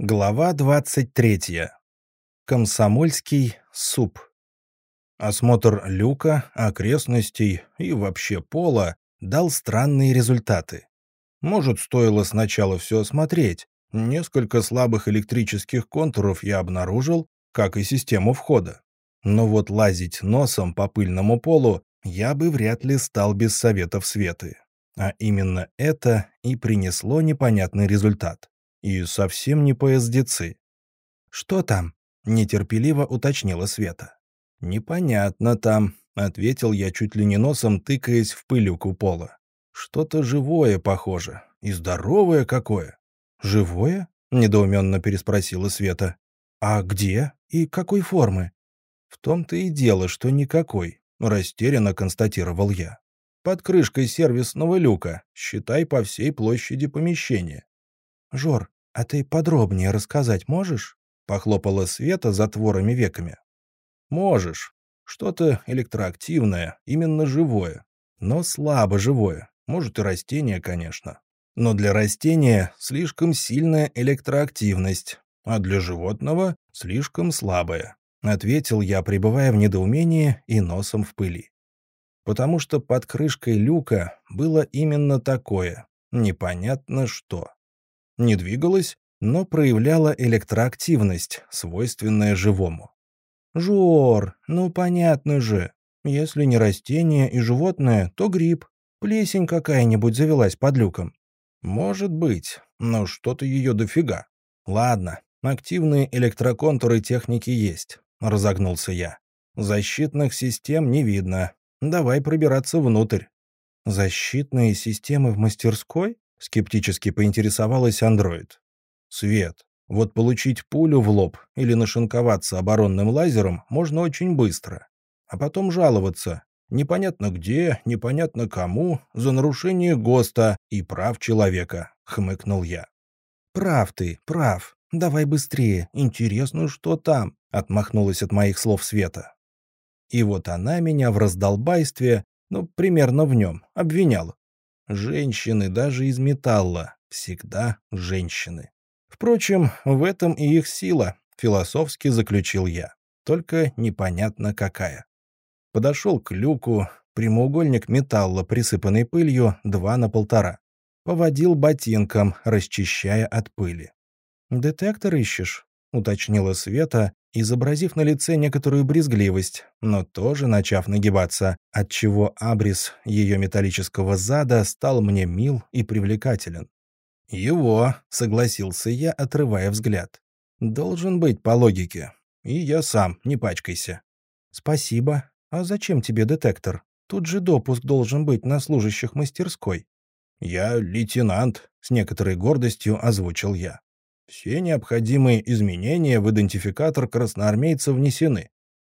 Глава 23. Комсомольский суп. Осмотр люка, окрестностей и вообще пола дал странные результаты. Может, стоило сначала все осмотреть. Несколько слабых электрических контуров я обнаружил, как и систему входа. Но вот лазить носом по пыльному полу я бы вряд ли стал без советов Светы. А именно это и принесло непонятный результат. И совсем не по СДЦ. «Что там?» — нетерпеливо уточнила Света. «Непонятно там», — ответил я чуть ли не носом, тыкаясь в пылюку пола. «Что-то живое, похоже. И здоровое какое». «Живое?» — недоуменно переспросила Света. «А где? И какой формы?» «В том-то и дело, что никакой», — растерянно констатировал я. «Под крышкой сервисного люка, считай по всей площади помещения. «Жор, а ты подробнее рассказать можешь?» — похлопала Света затворами веками. «Можешь. Что-то электроактивное, именно живое. Но слабо живое. Может и растение, конечно. Но для растения слишком сильная электроактивность, а для животного слишком слабая», — ответил я, пребывая в недоумении и носом в пыли. Потому что под крышкой люка было именно такое, непонятно что не двигалась, но проявляла электроактивность, свойственная живому. «Жор, ну понятно же. Если не растение и животное, то гриб. Плесень какая-нибудь завелась под люком». «Может быть, но что-то ее дофига. Ладно, активные электроконтуры техники есть», — разогнулся я. «Защитных систем не видно. Давай пробираться внутрь». «Защитные системы в мастерской?» — скептически поинтересовалась андроид. «Свет. Вот получить пулю в лоб или нашинковаться оборонным лазером можно очень быстро. А потом жаловаться. Непонятно где, непонятно кому, за нарушение ГОСТа и прав человека», — хмыкнул я. «Прав ты, прав. Давай быстрее. Интересно, что там?» — отмахнулась от моих слов Света. И вот она меня в раздолбайстве, ну, примерно в нем, обвиняла. Женщины даже из металла. Всегда женщины. Впрочем, в этом и их сила, философски заключил я. Только непонятно какая. Подошел к люку, прямоугольник металла, присыпанный пылью, два на полтора. Поводил ботинком, расчищая от пыли. «Детектор ищешь?» — уточнила Света, изобразив на лице некоторую брезгливость, но тоже начав нагибаться, отчего абрис ее металлического зада стал мне мил и привлекателен. «Его», — согласился я, отрывая взгляд. «Должен быть по логике. И я сам, не пачкайся». «Спасибо. А зачем тебе детектор? Тут же допуск должен быть на служащих мастерской». «Я лейтенант», — с некоторой гордостью озвучил я. Все необходимые изменения в идентификатор красноармейца внесены.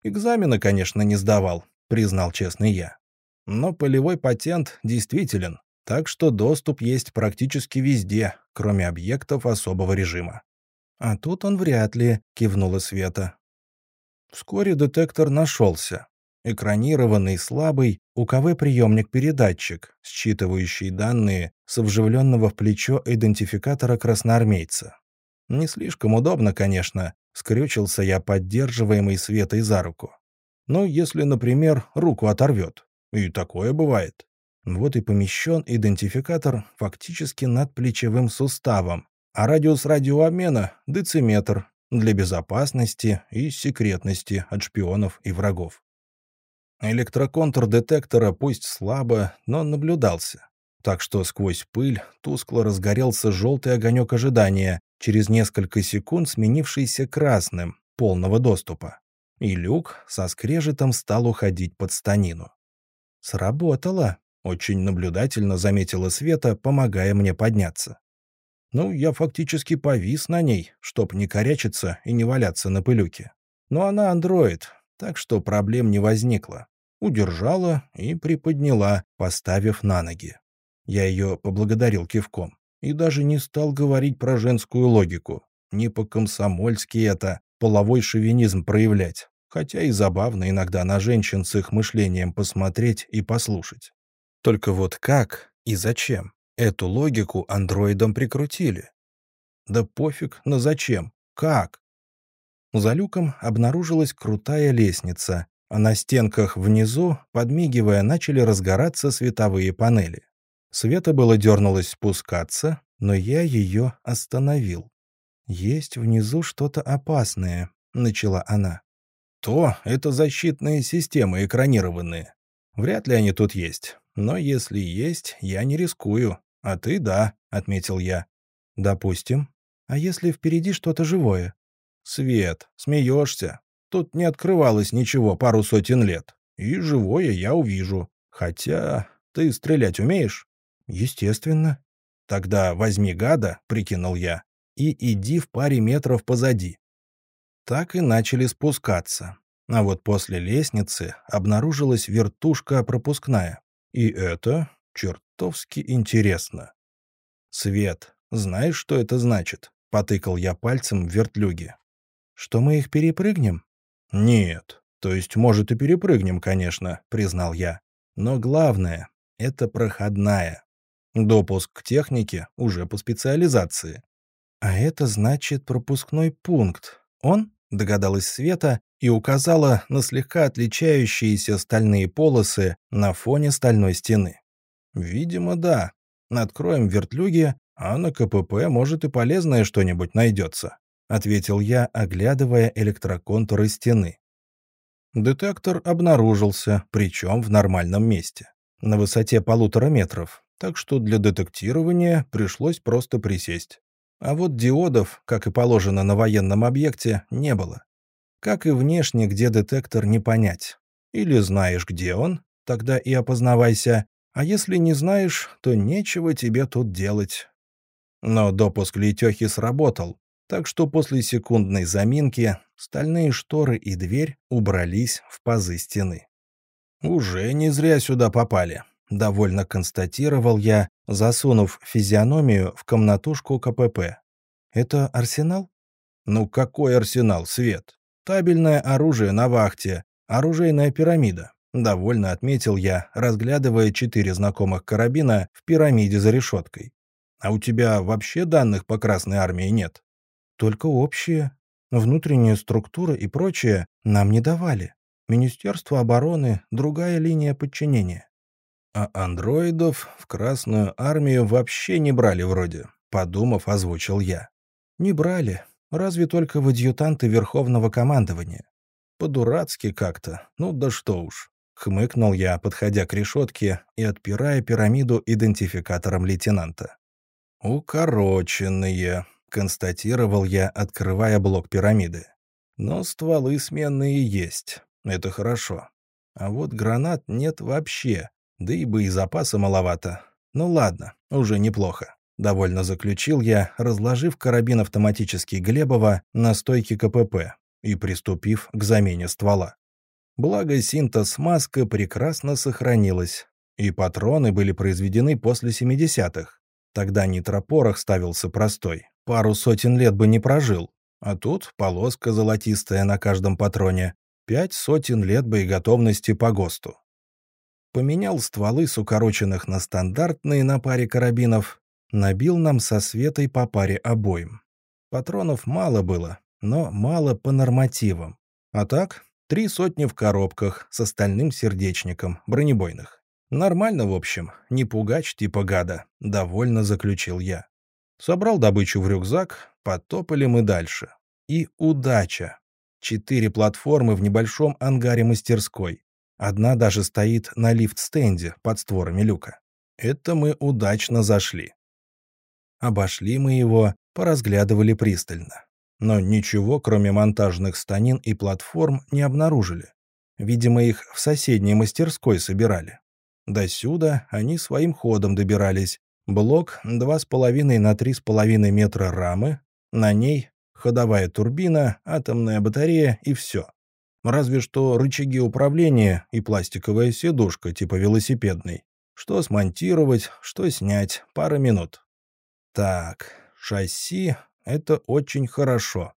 Экзамена, конечно, не сдавал, признал честно я. Но полевой патент действителен, так что доступ есть практически везде, кроме объектов особого режима. А тут он вряд ли, кивнула Света. Вскоре детектор нашелся. Экранированный слабый УКВ-приемник-передатчик, считывающий данные с вживленного в плечо идентификатора красноармейца. Не слишком удобно, конечно, скрючился я, поддерживаемый Светой за руку. Ну, если, например, руку оторвет. И такое бывает. Вот и помещен идентификатор фактически над плечевым суставом, а радиус радиообмена — дециметр для безопасности и секретности от шпионов и врагов. Электроконтур детектора пусть слабо, но наблюдался. Так что сквозь пыль тускло разгорелся желтый огонек ожидания, через несколько секунд сменившийся красным, полного доступа. И люк со скрежетом стал уходить под станину. «Сработало», — очень наблюдательно заметила Света, помогая мне подняться. Ну, я фактически повис на ней, чтоб не корячиться и не валяться на пылюке. Но она андроид, так что проблем не возникло. Удержала и приподняла, поставив на ноги. Я ее поблагодарил кивком и даже не стал говорить про женскую логику. Не по-комсомольски это, половой шовинизм проявлять. Хотя и забавно иногда на женщин с их мышлением посмотреть и послушать. Только вот как и зачем эту логику андроидам прикрутили? Да пофиг, но зачем? Как? За люком обнаружилась крутая лестница, а на стенках внизу, подмигивая, начали разгораться световые панели. Света было дернулась спускаться, но я ее остановил. «Есть внизу что-то опасное», — начала она. «То — это защитные системы экранированные. Вряд ли они тут есть. Но если есть, я не рискую. А ты — да», — отметил я. «Допустим. А если впереди что-то живое?» «Свет, смеешься. Тут не открывалось ничего пару сотен лет. И живое я увижу. Хотя ты стрелять умеешь?» «Естественно». «Тогда возьми гада», — прикинул я, — «и иди в паре метров позади». Так и начали спускаться. А вот после лестницы обнаружилась вертушка пропускная. И это чертовски интересно. «Свет, знаешь, что это значит?» — потыкал я пальцем в вертлюге. «Что мы их перепрыгнем?» «Нет. То есть, может, и перепрыгнем, конечно», — признал я. «Но главное — это проходная. Допуск к технике уже по специализации». «А это значит пропускной пункт. Он?» — догадалась Света и указала на слегка отличающиеся стальные полосы на фоне стальной стены. «Видимо, да. Откроем вертлюги, а на КПП, может, и полезное что-нибудь найдется», ответил я, оглядывая электроконтуры стены. Детектор обнаружился, причем в нормальном месте, на высоте полутора метров, так что для детектирования пришлось просто присесть. А вот диодов, как и положено на военном объекте, не было. Как и внешне, где детектор, не понять. Или знаешь, где он, тогда и опознавайся, а если не знаешь, то нечего тебе тут делать. Но допуск Летехи сработал, так что после секундной заминки стальные шторы и дверь убрались в пазы стены. «Уже не зря сюда попали», — довольно констатировал я, засунув физиономию в комнатушку КПП. «Это арсенал?» «Ну какой арсенал, Свет? Табельное оружие на вахте, оружейная пирамида. Довольно отметил я, разглядывая четыре знакомых карабина в пирамиде за решеткой. А у тебя вообще данных по Красной Армии нет? Только общие. Внутренняя структура и прочее нам не давали. Министерство обороны — другая линия подчинения. А андроидов в Красную Армию вообще не брали вроде, подумав, озвучил я. Не брали, разве только в адъютанты Верховного командования. По-дурацки как-то, ну да что уж. Хмыкнул я, подходя к решетке и отпирая пирамиду идентификатором лейтенанта. «Укороченные», — констатировал я, открывая блок пирамиды. «Но стволы сменные есть. Это хорошо. А вот гранат нет вообще, да и боезапаса маловато. Ну ладно, уже неплохо». Довольно заключил я, разложив карабин автоматический Глебова на стойке КПП и приступив к замене ствола. Благо, синтез-маска прекрасно сохранилась, и патроны были произведены после 70-х. Тогда нитропорох ставился простой, пару сотен лет бы не прожил, а тут полоска золотистая на каждом патроне, пять сотен лет боеготовности по ГОСТу. Поменял стволы с укороченных на стандартные на паре карабинов, набил нам со светой по паре обоим. Патронов мало было, но мало по нормативам. А так, Три сотни в коробках с остальным сердечником, бронебойных. Нормально, в общем, не пугач типа гада, довольно заключил я. Собрал добычу в рюкзак, потопали мы дальше. И удача. Четыре платформы в небольшом ангаре мастерской. Одна даже стоит на лифт-стенде под створами люка. Это мы удачно зашли. Обошли мы его, поразглядывали пристально но ничего, кроме монтажных станин и платформ, не обнаружили. Видимо, их в соседней мастерской собирали. До сюда они своим ходом добирались. Блок 2,5 на 3,5 метра рамы, на ней ходовая турбина, атомная батарея и все. Разве что рычаги управления и пластиковая сидушка типа велосипедной. Что смонтировать, что снять, пара минут. Так, шасси это очень хорошо.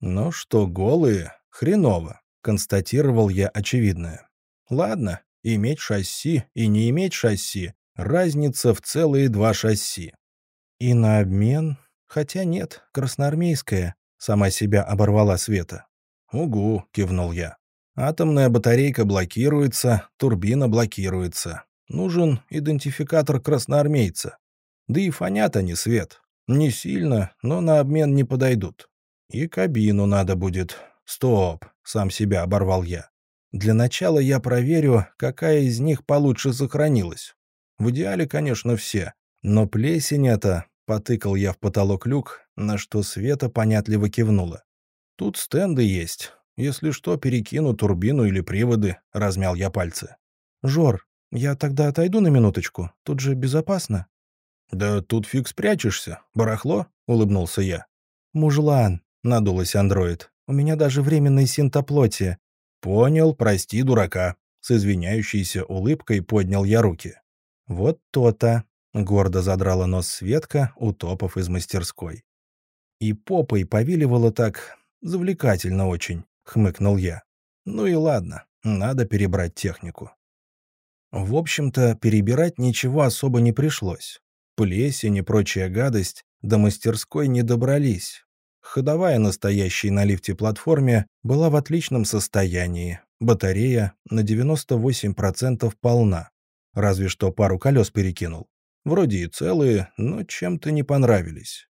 Но что голые, хреново, констатировал я очевидное. Ладно, иметь шасси и не иметь шасси — разница в целые два шасси. И на обмен Хотя нет, красноармейская, сама себя оборвала Света. «Угу», — кивнул я. «Атомная батарейка блокируется, турбина блокируется. Нужен идентификатор красноармейца. Да и фонят они свет. Не сильно, но на обмен не подойдут. И кабину надо будет. Стоп, сам себя оборвал я. Для начала я проверю, какая из них получше сохранилась. В идеале, конечно, все. Но плесень это, потыкал я в потолок люк, на что Света понятливо кивнула. Тут стенды есть. Если что, перекину турбину или приводы, размял я пальцы. Жор, я тогда отойду на минуточку. Тут же безопасно. «Да тут фиг спрячешься. Барахло?» — улыбнулся я. «Мужлан», — надулась андроид. «У меня даже временный синтоплотие». «Понял, прости, дурака». С извиняющейся улыбкой поднял я руки. «Вот то-то», — гордо задрала нос Светка, утопав из мастерской. «И попой повиливала так завлекательно очень», — хмыкнул я. «Ну и ладно, надо перебрать технику». В общем-то, перебирать ничего особо не пришлось. Плесень и прочая гадость до мастерской не добрались. Ходовая настоящей на лифте платформе была в отличном состоянии. Батарея на 98% полна. Разве что пару колес перекинул. Вроде и целые, но чем-то не понравились.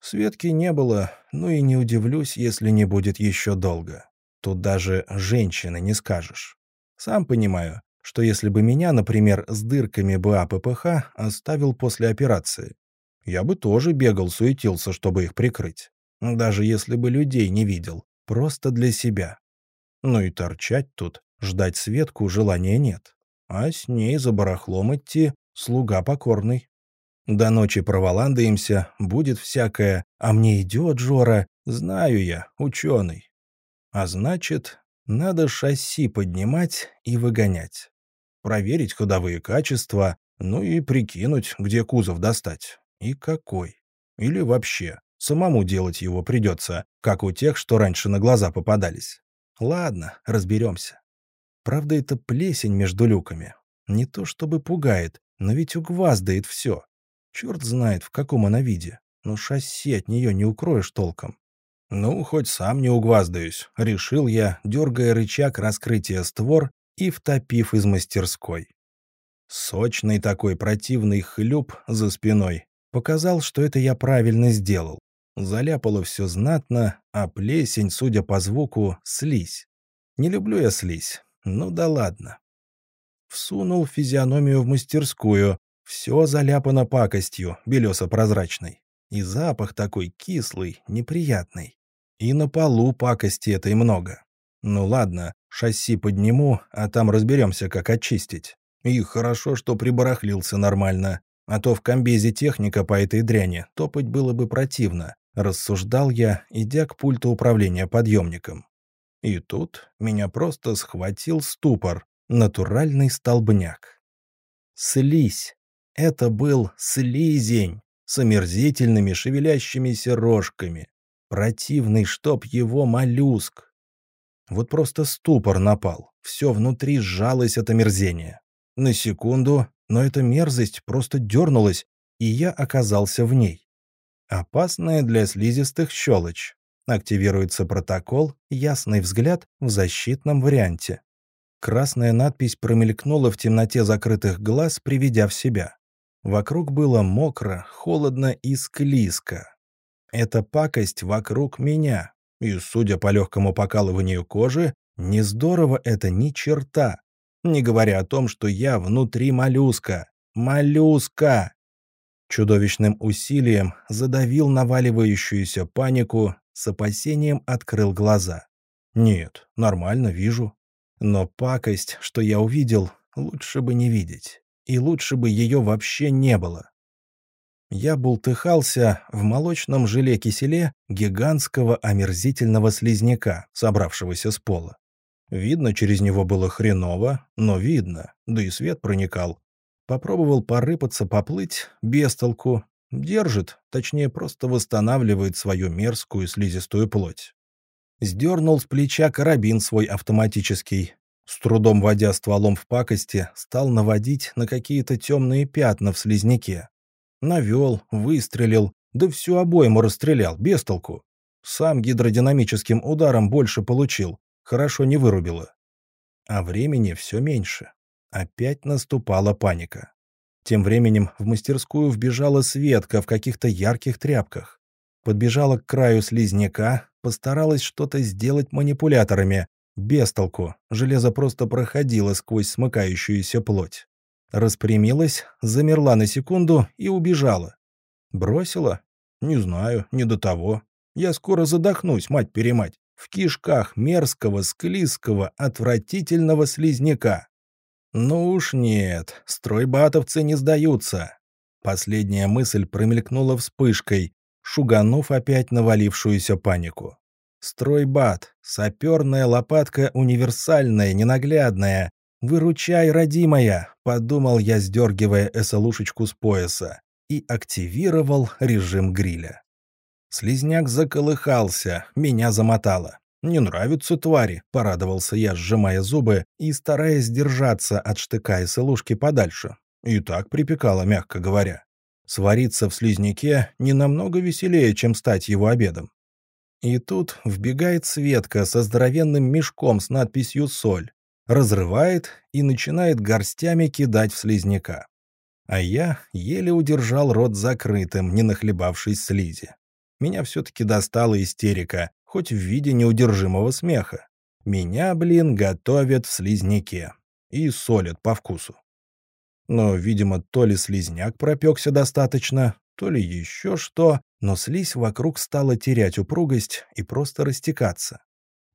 Светки не было, ну и не удивлюсь, если не будет еще долго. Тут даже женщины не скажешь. Сам понимаю, что если бы меня, например, с дырками БА ППХ оставил после операции, я бы тоже бегал, суетился, чтобы их прикрыть. Даже если бы людей не видел. Просто для себя. Ну и торчать тут, ждать Светку желания нет. А с ней за барахлом идти слуга покорный. До ночи проволандаемся, будет всякое, а мне идет, Жора, знаю я, ученый. А значит, надо шасси поднимать и выгонять. Проверить ходовые качества, ну и прикинуть, где кузов достать. И какой. Или вообще, самому делать его придется, как у тех, что раньше на глаза попадались. Ладно, разберемся. Правда, это плесень между люками. Не то чтобы пугает, но ведь угваздает все. Черт знает, в каком она виде. Но шасси от нее не укроешь толком. «Ну, хоть сам не угваздаюсь», — решил я, дергая рычаг раскрытия створ и втопив из мастерской. Сочный такой противный хлюп за спиной показал, что это я правильно сделал. Заляпало все знатно, а плесень, судя по звуку, слизь. Не люблю я слизь. Ну да ладно. Всунул физиономию в мастерскую. Все заляпано пакостью, белесо-прозрачной. И запах такой кислый, неприятный. И на полу пакости этой много. Ну ладно, шасси подниму, а там разберемся, как очистить. И хорошо, что прибарахлился нормально. А то в комбезе техника по этой дряни топать было бы противно, рассуждал я, идя к пульту управления подъемником. И тут меня просто схватил ступор, натуральный столбняк. Слизь. Это был слизень с омерзительными шевелящимися рожками, Противный, чтоб его моллюск. Вот просто ступор напал. Все внутри сжалось от омерзения. На секунду, но эта мерзость просто дернулась, и я оказался в ней. Опасная для слизистых щелочь. Активируется протокол «Ясный взгляд» в защитном варианте. Красная надпись промелькнула в темноте закрытых глаз, приведя в себя. Вокруг было мокро, холодно и склизко. Эта пакость вокруг меня. И, судя по легкому покалыванию кожи, не здорово это ни черта. Не говоря о том, что я внутри моллюска. Моллюска! Чудовищным усилием задавил наваливающуюся панику, с опасением открыл глаза. Нет, нормально вижу. Но пакость, что я увидел, лучше бы не видеть. И лучше бы ее вообще не было я бултыхался в молочном желе-киселе гигантского омерзительного слизняка, собравшегося с пола. Видно, через него было хреново, но видно, да и свет проникал. Попробовал порыпаться, поплыть, без толку. Держит, точнее, просто восстанавливает свою мерзкую слизистую плоть. Сдернул с плеча карабин свой автоматический. С трудом водя стволом в пакости, стал наводить на какие-то темные пятна в слизняке. Навел, выстрелил, Да всю обойму расстрелял, без толку. Сам гидродинамическим ударом больше получил. Хорошо не вырубило. А времени все меньше. Опять наступала паника. Тем временем в мастерскую вбежала Светка в каких-то ярких тряпках. Подбежала к краю слизняка, постаралась что-то сделать манипуляторами. Без толку. Железо просто проходило сквозь смыкающуюся плоть. Распрямилась, замерла на секунду и убежала. Бросила? Не знаю, не до того. Я скоро задохнусь, мать-перемать, в кишках мерзкого, склизкого, отвратительного слизняка. Ну уж нет, стройбатовцы не сдаются. Последняя мысль промелькнула вспышкой, шуганув опять навалившуюся панику. Стройбат, саперная лопатка универсальная, ненаглядная. «Выручай, родимая!» — подумал я, сдергивая эсолушечку с пояса, и активировал режим гриля. Слизняк заколыхался, меня замотало. «Не нравятся твари», — порадовался я, сжимая зубы и стараясь держаться от штыка и сылушки подальше. И так припекало, мягко говоря. Свариться в слизняке не намного веселее, чем стать его обедом. И тут вбегает Светка со здоровенным мешком с надписью «Соль», разрывает и начинает горстями кидать в слизняка. А я еле удержал рот закрытым, не нахлебавшись слизи меня все-таки достала истерика, хоть в виде неудержимого смеха. Меня, блин, готовят в слизняке. И солят по вкусу. Но, видимо, то ли слизняк пропекся достаточно, то ли еще что, но слизь вокруг стала терять упругость и просто растекаться.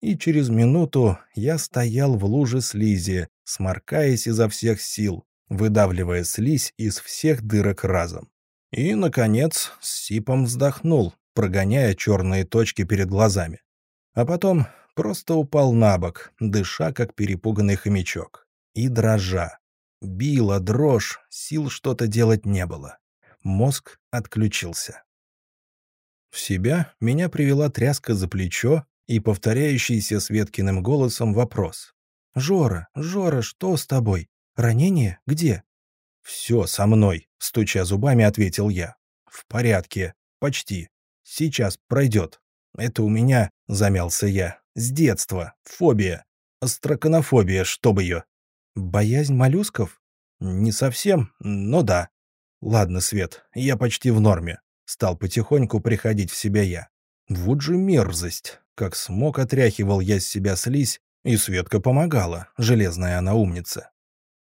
И через минуту я стоял в луже слизи, сморкаясь изо всех сил, выдавливая слизь из всех дырок разом. И, наконец, с сипом вздохнул, прогоняя черные точки перед глазами. А потом просто упал на бок, дыша, как перепуганный хомячок. И дрожа. Била дрожь, сил что-то делать не было. Мозг отключился. В себя меня привела тряска за плечо и повторяющийся Светкиным голосом вопрос. «Жора, Жора, что с тобой? Ранение? Где?» «Все со мной», — стуча зубами, ответил я. «В порядке. Почти. Сейчас пройдет. Это у меня, замялся я, с детства, фобия. Астраконофобия, чтоб ее. Боязнь моллюсков? Не совсем, но да. Ладно, Свет, я почти в норме. Стал потихоньку приходить в себя я. Вот же мерзость. Как смог, отряхивал я с себя слизь, и Светка помогала, железная она умница.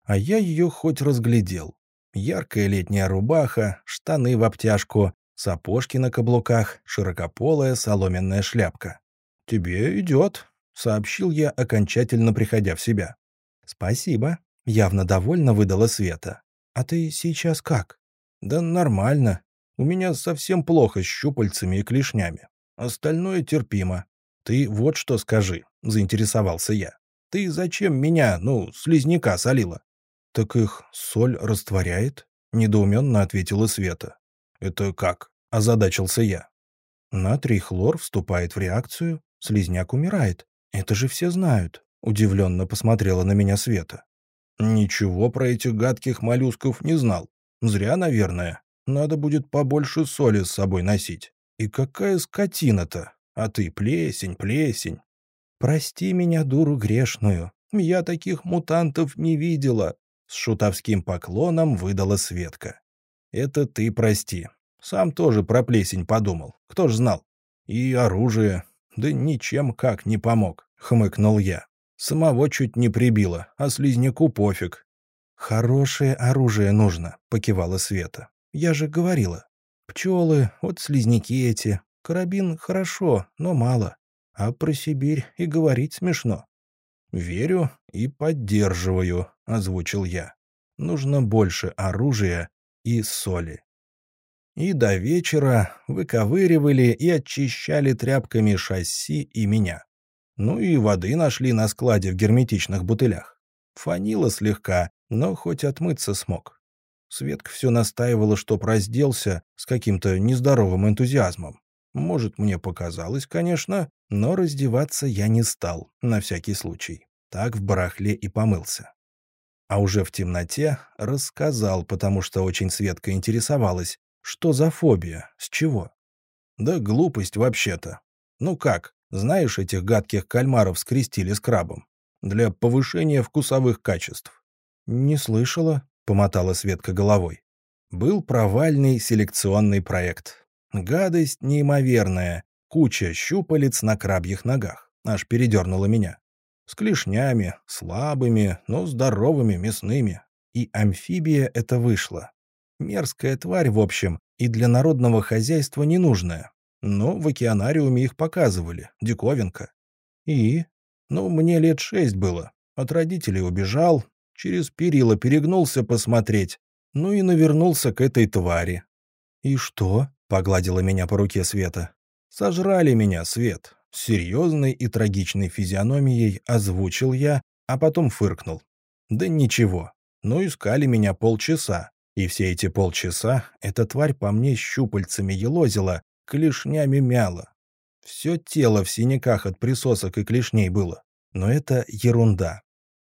А я ее хоть разглядел. Яркая летняя рубаха, штаны в обтяжку, Сапожки на каблуках, широкополая соломенная шляпка. «Тебе идет», — сообщил я, окончательно приходя в себя. «Спасибо», — явно довольно выдала Света. «А ты сейчас как?» «Да нормально. У меня совсем плохо с щупальцами и клешнями. Остальное терпимо. Ты вот что скажи», — заинтересовался я. «Ты зачем меня, ну, слизняка солила?» «Так их соль растворяет?» — недоуменно ответила Света. «Это как?» – озадачился я. «Натрий хлор вступает в реакцию, слизняк умирает. Это же все знают», – удивленно посмотрела на меня Света. «Ничего про этих гадких моллюсков не знал. Зря, наверное. Надо будет побольше соли с собой носить. И какая скотина-то? А ты плесень, плесень». «Прости меня, дуру грешную. Я таких мутантов не видела», — с шутовским поклоном выдала Светка. Это ты прости. Сам тоже про плесень подумал. Кто ж знал? И оружие. Да ничем как не помог, хмыкнул я. Самого чуть не прибило, а слизняку пофиг. Хорошее оружие нужно, покивала Света. Я же говорила. Пчелы, вот слизняки эти. Карабин хорошо, но мало. А про Сибирь и говорить смешно. «Верю и поддерживаю», — озвучил я. «Нужно больше оружия и соли. И до вечера выковыривали и очищали тряпками шасси и меня. Ну и воды нашли на складе в герметичных бутылях. Фанило слегка, но хоть отмыться смог. Светка все настаивала, чтоб разделся с каким-то нездоровым энтузиазмом. Может, мне показалось, конечно, но раздеваться я не стал, на всякий случай. Так в барахле и помылся а уже в темноте рассказал, потому что очень Светка интересовалась, Что за фобия? С чего? Да глупость вообще-то. Ну как, знаешь, этих гадких кальмаров скрестили с крабом? Для повышения вкусовых качеств. Не слышала, помотала Светка головой. Был провальный селекционный проект. Гадость неимоверная, куча щупалец на крабьих ногах. Аж передернула меня. С клешнями, слабыми, но здоровыми, мясными. И амфибия это вышла. Мерзкая тварь, в общем, и для народного хозяйства ненужная. Но в океанариуме их показывали, диковинка. И? Ну, мне лет шесть было. От родителей убежал, через перила перегнулся посмотреть, ну и навернулся к этой твари. «И что?» — погладила меня по руке Света. «Сожрали меня, Свет!» С серьезной и трагичной физиономией озвучил я, а потом фыркнул. «Да ничего. Ну, искали меня полчаса. И все эти полчаса эта тварь по мне щупальцами елозила, клешнями мяла. Все тело в синяках от присосок и клешней было. Но это ерунда.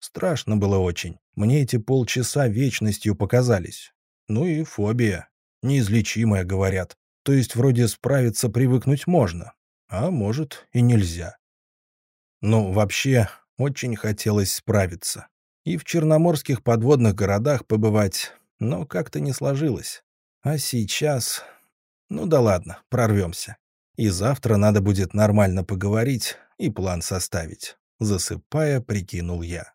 Страшно было очень. Мне эти полчаса вечностью показались. Ну и фобия. Неизлечимая, говорят. То есть вроде справиться привыкнуть можно. А может и нельзя. Ну, вообще, очень хотелось справиться. И в черноморских подводных городах побывать, но как-то не сложилось. А сейчас... Ну да ладно, прорвемся. И завтра надо будет нормально поговорить и план составить. Засыпая, прикинул я.